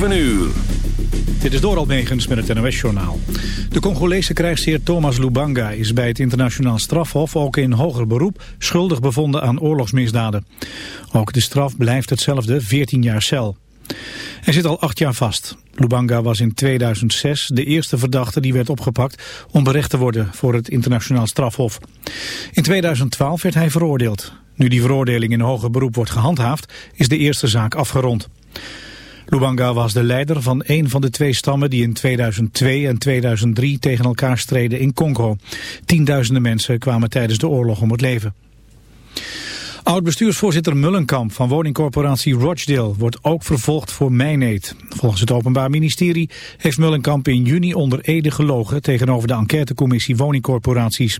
7 uur. Dit is Doral Megens met het NOS-journaal. De Congolese krijgsheer Thomas Lubanga is bij het internationaal strafhof ook in hoger beroep schuldig bevonden aan oorlogsmisdaden. Ook de straf blijft hetzelfde, 14 jaar cel. Hij zit al acht jaar vast. Lubanga was in 2006 de eerste verdachte die werd opgepakt om berecht te worden voor het internationaal strafhof. In 2012 werd hij veroordeeld. Nu die veroordeling in hoger beroep wordt gehandhaafd, is de eerste zaak afgerond. Lubanga was de leider van een van de twee stammen die in 2002 en 2003 tegen elkaar streden in Congo. Tienduizenden mensen kwamen tijdens de oorlog om het leven. Oud-bestuursvoorzitter Mullenkamp van woningcorporatie Rochdale wordt ook vervolgd voor mijneed. Volgens het Openbaar Ministerie heeft Mullenkamp in juni onder Ede gelogen tegenover de enquêtecommissie woningcorporaties.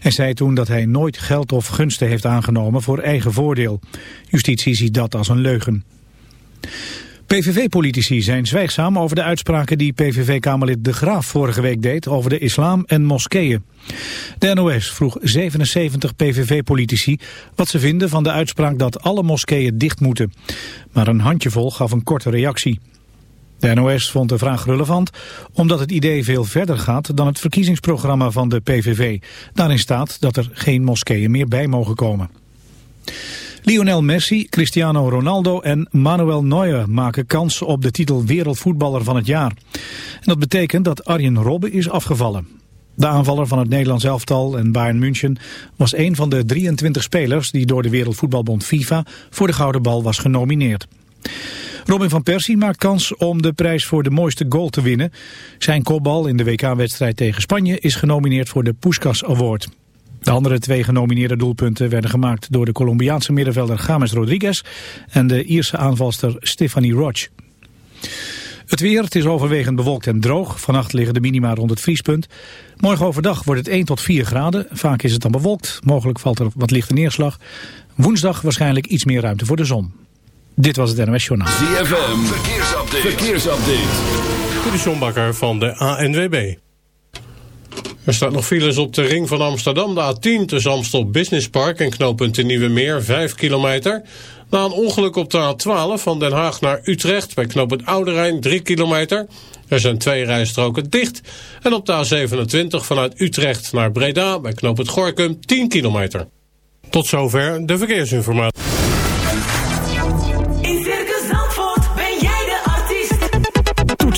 Hij zei toen dat hij nooit geld of gunsten heeft aangenomen voor eigen voordeel. Justitie ziet dat als een leugen. PVV-politici zijn zwijgzaam over de uitspraken die PVV-kamerlid De Graaf vorige week deed over de islam en moskeeën. De NOS vroeg 77 PVV-politici wat ze vinden van de uitspraak dat alle moskeeën dicht moeten. Maar een handjevol gaf een korte reactie. De NOS vond de vraag relevant omdat het idee veel verder gaat dan het verkiezingsprogramma van de PVV. Daarin staat dat er geen moskeeën meer bij mogen komen. Lionel Messi, Cristiano Ronaldo en Manuel Neuer maken kans op de titel wereldvoetballer van het jaar. En dat betekent dat Arjen Robben is afgevallen. De aanvaller van het Nederlands elftal en Bayern München was een van de 23 spelers die door de Wereldvoetbalbond FIFA voor de Gouden Bal was genomineerd. Robin van Persie maakt kans om de prijs voor de mooiste goal te winnen. Zijn kopbal in de WK-wedstrijd tegen Spanje is genomineerd voor de Puskas Award. De andere twee genomineerde doelpunten werden gemaakt door de Colombiaanse middenvelder James Rodriguez en de Ierse aanvalster Stephanie Roach. Het weer, het is overwegend bewolkt en droog. Vannacht liggen de minima rond het vriespunt. Morgen overdag wordt het 1 tot 4 graden. Vaak is het dan bewolkt. Mogelijk valt er wat lichte neerslag. Woensdag waarschijnlijk iets meer ruimte voor de zon. Dit was het NOS Journaal. ZFM, verkeersupdate. verkeersupdate. Dit is van de ANWB. Er staat nog files op de ring van Amsterdam, de A10 tussen Amstel Business Park en knooppunt de Nieuwe Meer, 5 kilometer. Na een ongeluk op de A12 van Den Haag naar Utrecht bij knooppunt Oude Rijn, 3 kilometer. Er zijn twee rijstroken dicht. En op de A27 vanuit Utrecht naar Breda bij knooppunt Gorkum, 10 kilometer. Tot zover de verkeersinformatie.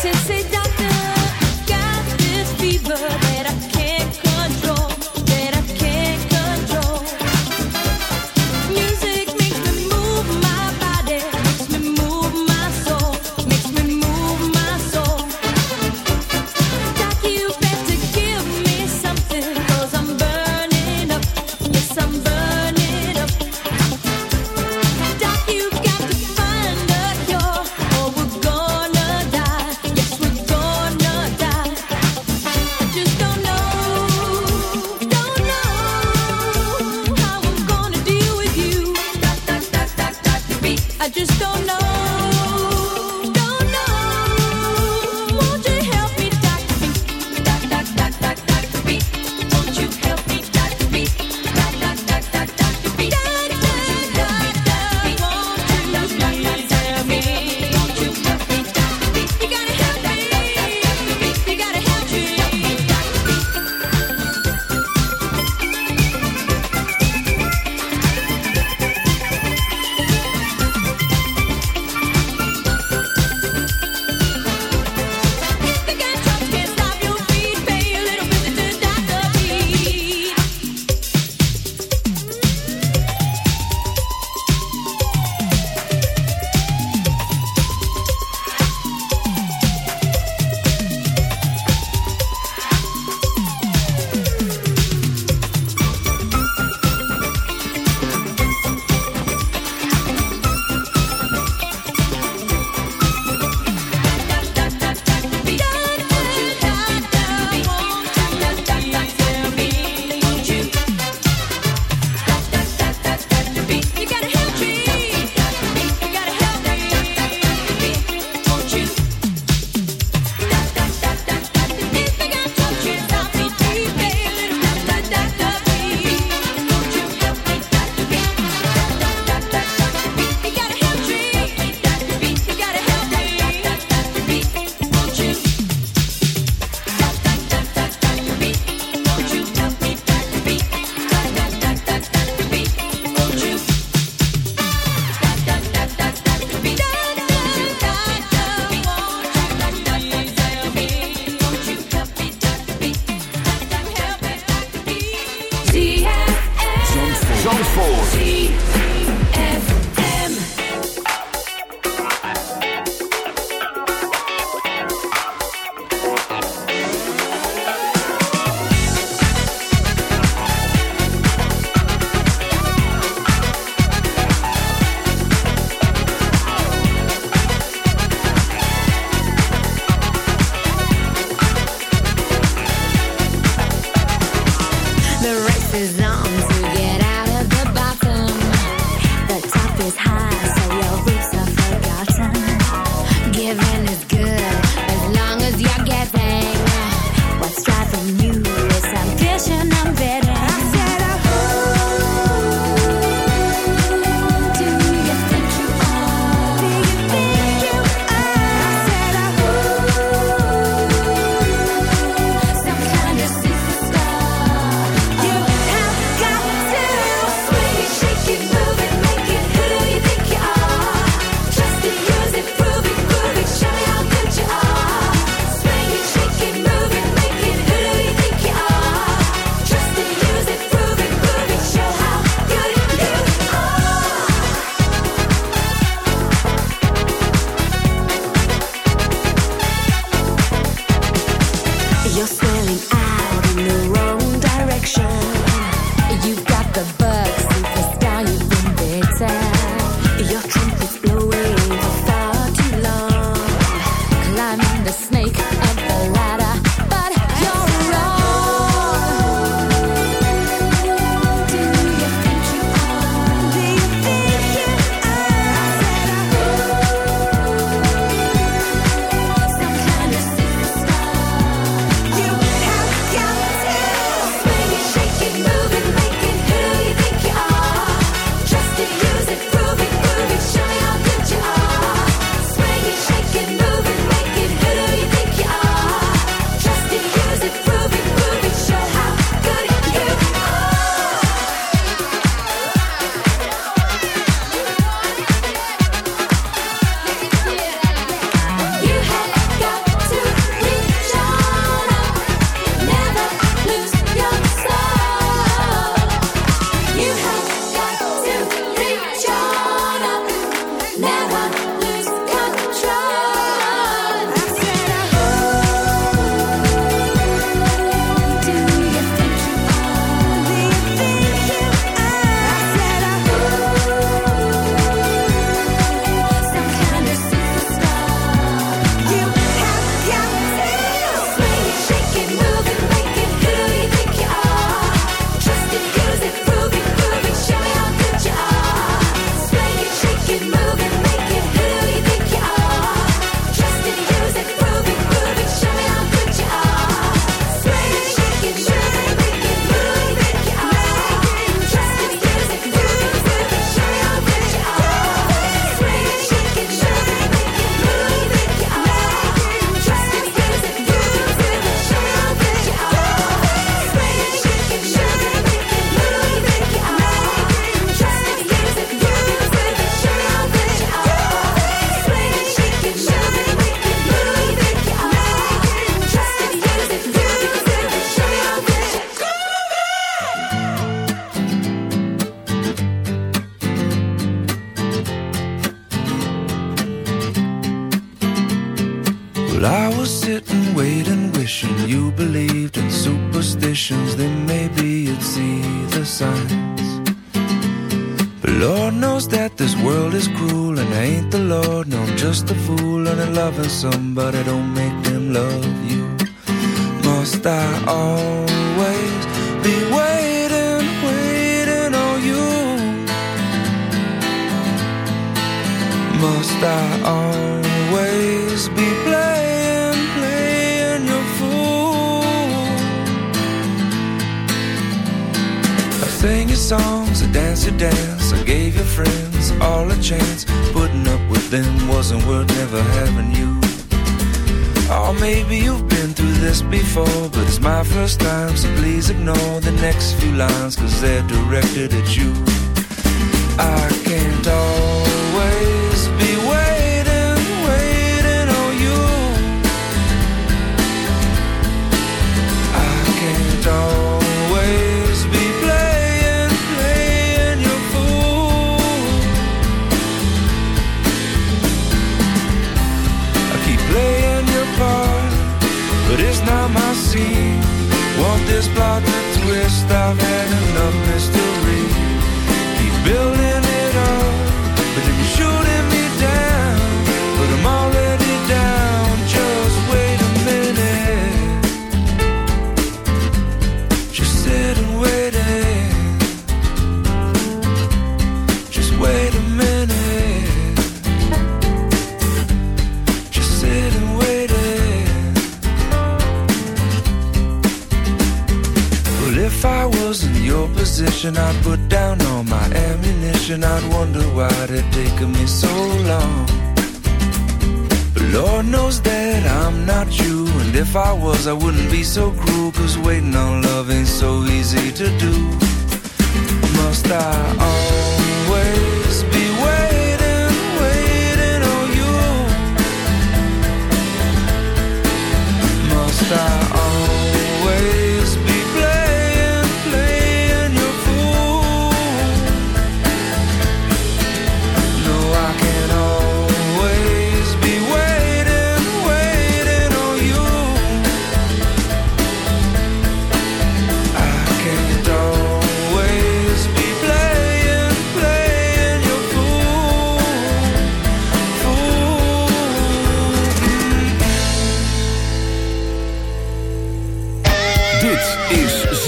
since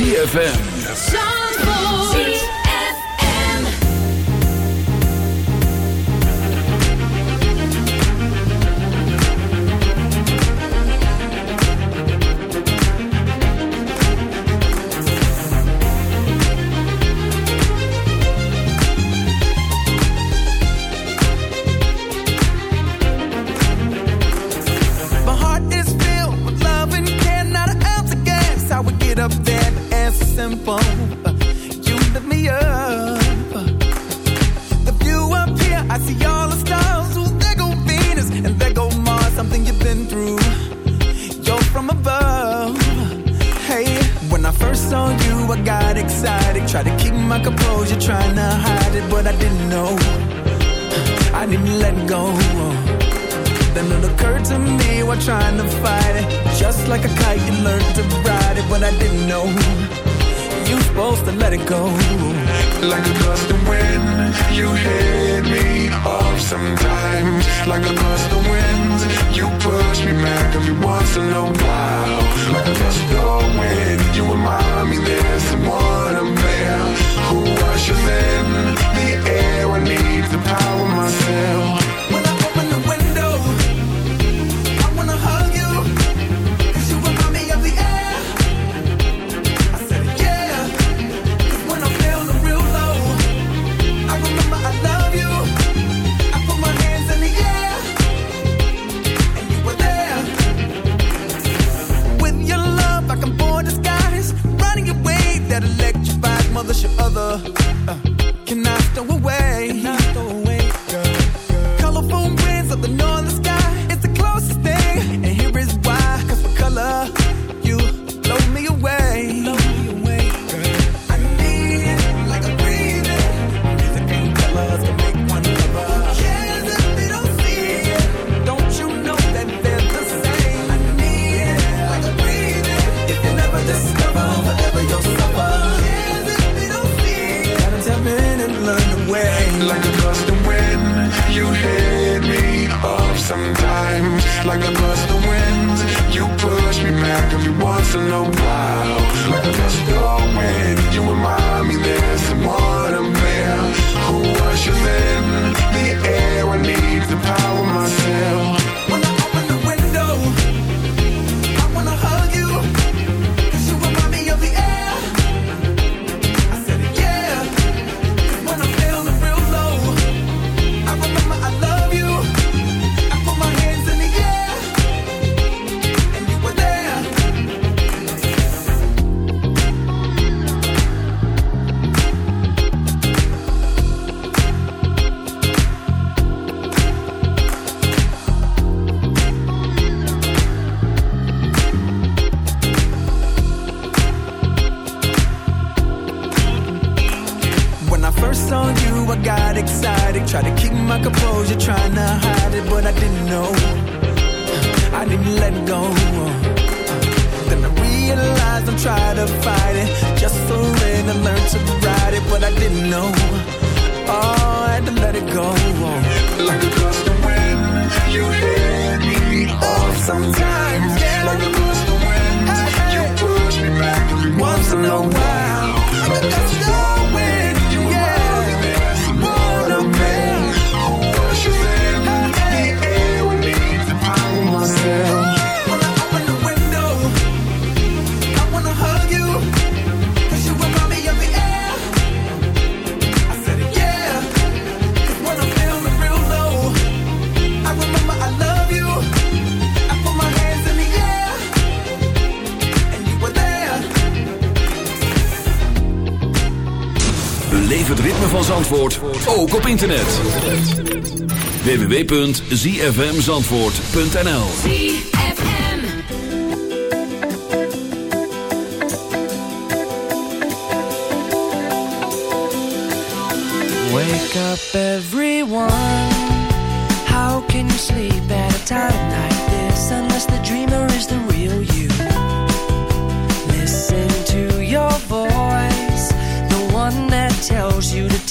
ZFM. Once in Zandvoort, ook op internet. www.zfmzandvoort.nl Wake up, everyone. How can you sleep at a time like this unless the dreamer is the real you? Listen to your voice, the one that tells you to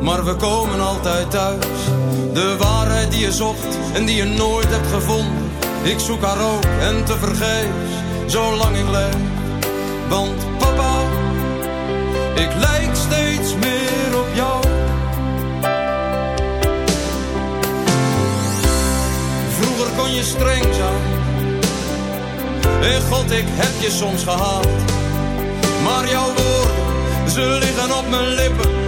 maar we komen altijd thuis. De waarheid die je zocht en die je nooit hebt gevonden. Ik zoek haar ook en te vergeefs, zolang ik leef. Want papa, ik lijk steeds meer op jou. Vroeger kon je streng zijn. En God, ik heb je soms gehaald. Maar jouw woorden, ze liggen op mijn lippen.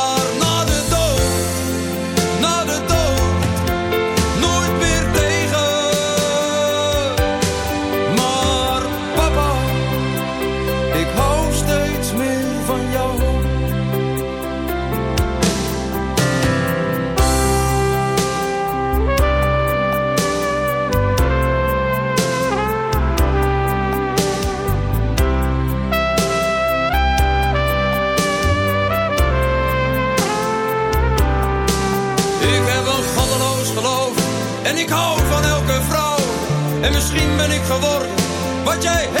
misschien ben ik geworden wat jij